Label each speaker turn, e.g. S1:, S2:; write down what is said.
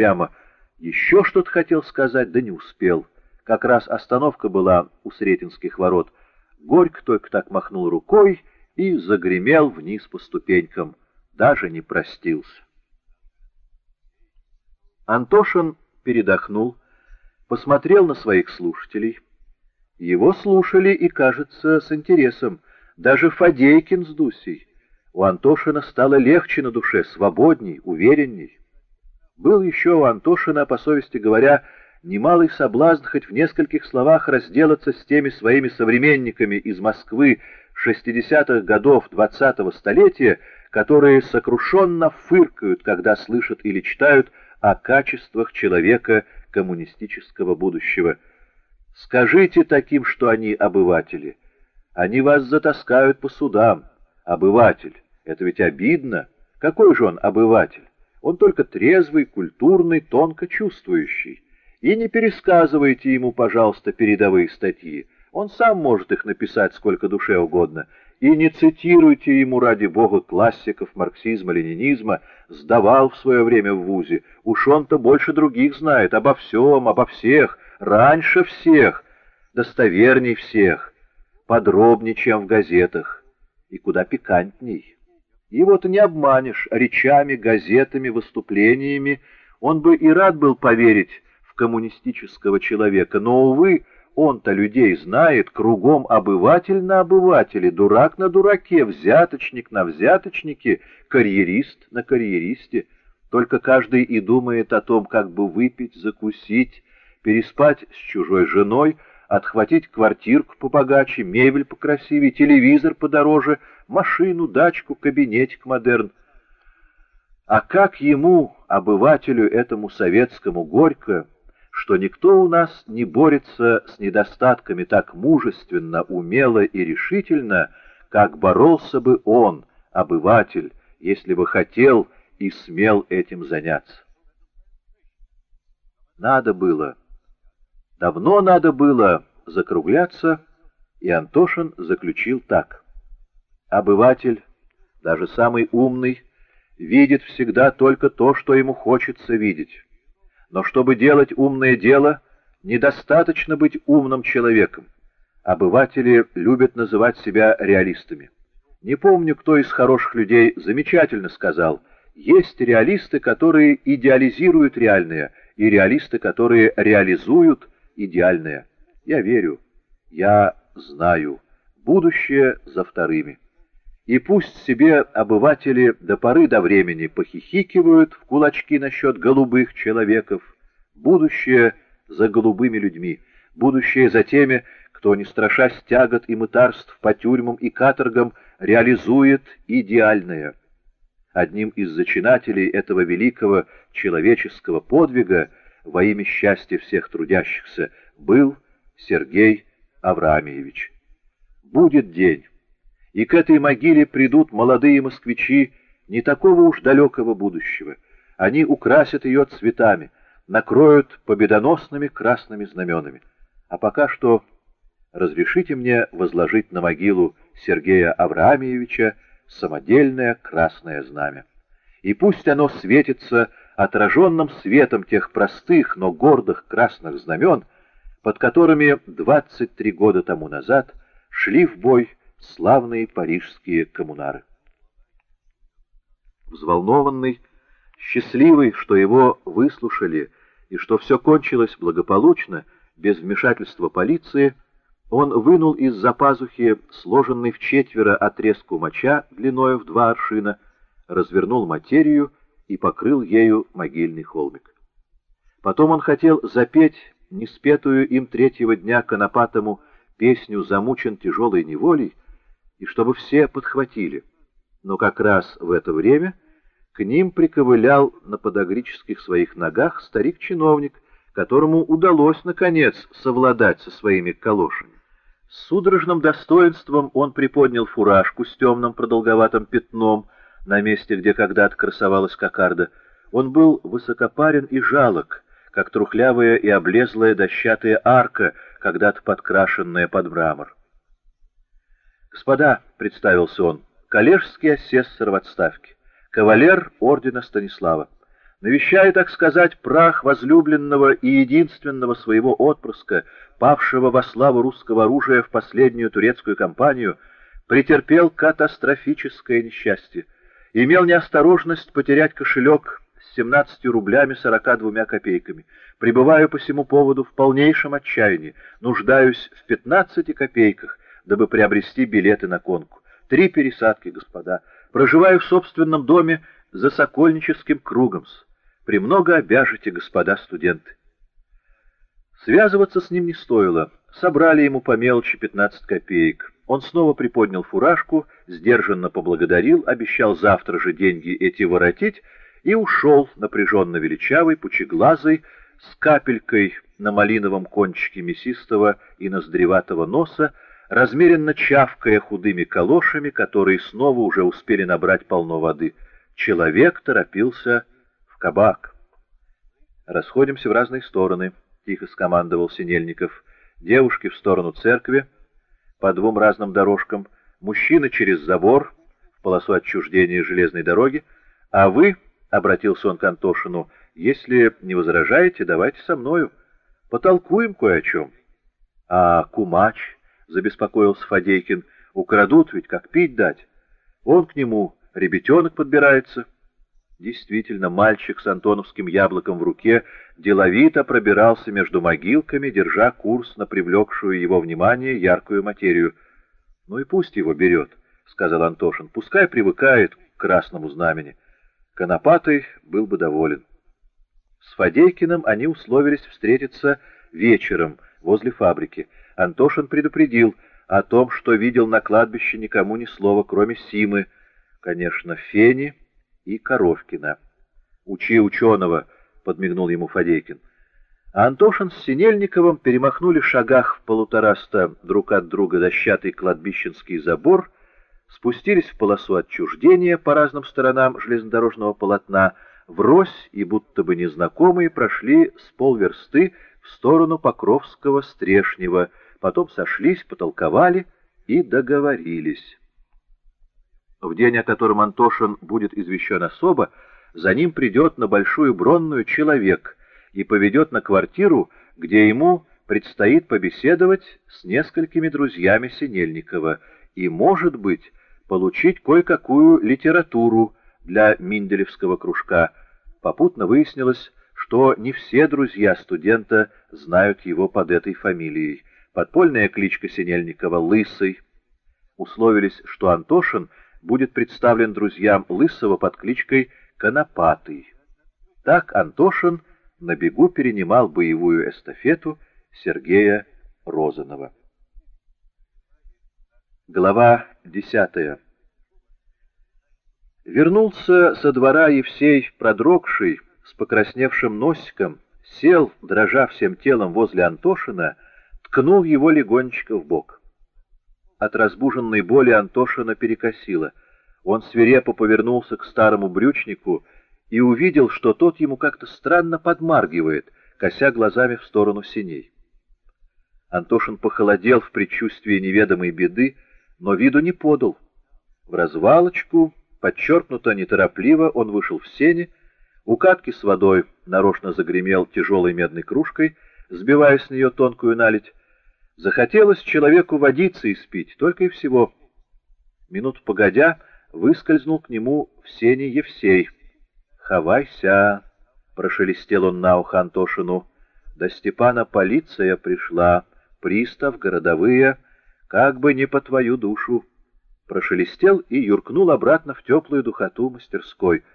S1: прямо. Еще что-то хотел сказать, да не успел. Как раз остановка была у Сретенских ворот. Горько только так махнул рукой и загремел вниз по ступенькам. Даже не простился. Антошин передохнул, посмотрел на своих слушателей. Его слушали и, кажется, с интересом. Даже Фадейкин с Дусей. У Антошина стало легче на душе, свободней, уверенней. Был еще у Антошина, по совести говоря, немалый соблазн хоть в нескольких словах разделаться с теми своими современниками из Москвы 60-х годов 20-го столетия, которые сокрушенно фыркают, когда слышат или читают о качествах человека коммунистического будущего. Скажите таким, что они обыватели. Они вас затаскают по судам. Обыватель. Это ведь обидно. Какой же он обыватель? Он только трезвый, культурный, тонко чувствующий. И не пересказывайте ему, пожалуйста, передовые статьи. Он сам может их написать сколько душе угодно. И не цитируйте ему, ради бога, классиков марксизма-ленинизма, сдавал в свое время в ВУЗе. Уж он-то больше других знает, обо всем, обо всех, раньше всех, достоверней всех, подробнее, чем в газетах, и куда пикантней. Его-то не обманешь речами, газетами, выступлениями. Он бы и рад был поверить в коммунистического человека, но, увы, он-то людей знает, кругом обыватель на обывателе, дурак на дураке, взяточник на взяточнике, карьерист на карьеристе. Только каждый и думает о том, как бы выпить, закусить, переспать с чужой женой, отхватить квартирку побогаче, мебель покрасивее, телевизор подороже, машину, дачку, кабинетик модерн. А как ему, обывателю этому советскому, горько, что никто у нас не борется с недостатками так мужественно, умело и решительно, как боролся бы он, обыватель, если бы хотел и смел этим заняться. Надо было, давно надо было закругляться, и Антошин заключил так. Обыватель, даже самый умный, видит всегда только то, что ему хочется видеть. Но чтобы делать умное дело, недостаточно быть умным человеком. Обыватели любят называть себя реалистами. Не помню, кто из хороших людей замечательно сказал, есть реалисты, которые идеализируют реальное, и реалисты, которые реализуют идеальное. Я верю, я знаю, будущее за вторыми. И пусть себе обыватели до поры до времени похихикивают в кулачки насчет голубых человеков, будущее за голубыми людьми, будущее за теми, кто, не страшась тягот и мытарств по тюрьмам и каторгам, реализует идеальное. Одним из зачинателей этого великого человеческого подвига во имя счастья всех трудящихся был Сергей Авраамьевич. Будет день и к этой могиле придут молодые москвичи не такого уж далекого будущего. Они украсят ее цветами, накроют победоносными красными знаменами. А пока что разрешите мне возложить на могилу Сергея Авраамьевича самодельное красное знамя. И пусть оно светится отраженным светом тех простых, но гордых красных знамен, под которыми 23 года тому назад шли в бой славные парижские коммунары. Взволнованный, счастливый, что его выслушали и что все кончилось благополучно, без вмешательства полиции, он вынул из-за пазухи сложенный в четверо отрезку моча длиною в два аршина, развернул материю и покрыл ею могильный холмик. Потом он хотел запеть неспетую им третьего дня конопатому песню «Замучен тяжелой неволей», и чтобы все подхватили. Но как раз в это время к ним приковылял на подогрических своих ногах старик-чиновник, которому удалось, наконец, совладать со своими калошами. С судорожным достоинством он приподнял фуражку с темным продолговатым пятном на месте, где когда-то красовалась кокарда. Он был высокопарен и жалок, как трухлявая и облезлая дощатая арка, когда-то подкрашенная под мрамор. «Господа», — представился он, — «коллежский асессор в отставке, кавалер ордена Станислава. навещая, так сказать, прах возлюбленного и единственного своего отпрыска, павшего во славу русского оружия в последнюю турецкую кампанию, претерпел катастрофическое несчастье, имел неосторожность потерять кошелек с 17 рублями 42 копейками, пребываю по всему поводу в полнейшем отчаянии, нуждаюсь в 15 копейках, дабы приобрести билеты на конку. Три пересадки, господа. Проживаю в собственном доме за Сокольническим кругом. Премного обяжете, господа студенты. Связываться с ним не стоило. Собрали ему по мелочи 15 копеек. Он снова приподнял фуражку, сдержанно поблагодарил, обещал завтра же деньги эти воротить и ушел, напряженно величавый, пучеглазый, с капелькой на малиновом кончике мясистого и ноздреватого носа, размеренно чавкая худыми калошами, которые снова уже успели набрать полно воды. Человек торопился в кабак. «Расходимся в разные стороны», — тихо скомандовал Синельников. «Девушки в сторону церкви» по двум разным дорожкам, мужчина через забор в полосу отчуждения железной дороги, а вы, — обратился он к Антошину, — если не возражаете, давайте со мною, потолкуем кое о чем. — А кумач, — забеспокоился Фадейкин, — украдут ведь, как пить дать. Он к нему, ребятенок подбирается. Действительно, мальчик с антоновским яблоком в руке деловито пробирался между могилками, держа курс на привлекшую его внимание яркую материю. «Ну и пусть его берет», — сказал Антошин, — «пускай привыкает к красному знамени». Конопатый был бы доволен. С Фадейкиным они условились встретиться вечером возле фабрики. Антошин предупредил о том, что видел на кладбище никому ни слова, кроме Симы, конечно, Фени и Коровкина. «Учи ученого», — подмигнул ему Фадейкин. А Антошин с Синельниковым перемахнули шагах в полутораста друг от друга дощатый кладбищенский забор, спустились в полосу отчуждения по разным сторонам железнодорожного полотна, врозь и будто бы незнакомые прошли с полверсты в сторону Покровского Стрешнего, потом сошлись, потолковали и договорились. В день, о котором Антошин будет извещен особо, за ним придет на Большую Бронную человек и поведет на квартиру, где ему предстоит побеседовать с несколькими друзьями Синельникова и, может быть, получить кое-какую литературу для Минделевского кружка. Попутно выяснилось, что не все друзья студента знают его под этой фамилией. Подпольная кличка Синельникова «Лысый». Условились, что Антошин — будет представлен друзьям Лысого под кличкой Конопатый. Так Антошин на бегу перенимал боевую эстафету Сергея Розанова. Глава десятая Вернулся со двора Евсей, продрогший, с покрасневшим носиком, сел, дрожа всем телом возле Антошина, ткнул его легонечко в бок. От разбуженной боли Антошина перекосило. Он свирепо повернулся к старому брючнику и увидел, что тот ему как-то странно подмаргивает, кося глазами в сторону синей. Антошин похолодел в предчувствии неведомой беды, но виду не подал. В развалочку, подчеркнуто неторопливо, он вышел в сени, у катки с водой нарочно загремел тяжелой медной кружкой, сбивая с нее тонкую наледь, Захотелось человеку водиться и спить, только и всего. Минут погодя выскользнул к нему в сене Евсей. «Хавайся!» — прошелестел он на ухо Антошину. «До Степана полиция пришла, пристав, городовые, как бы не по твою душу». Прошелестел и юркнул обратно в теплую духоту мастерской —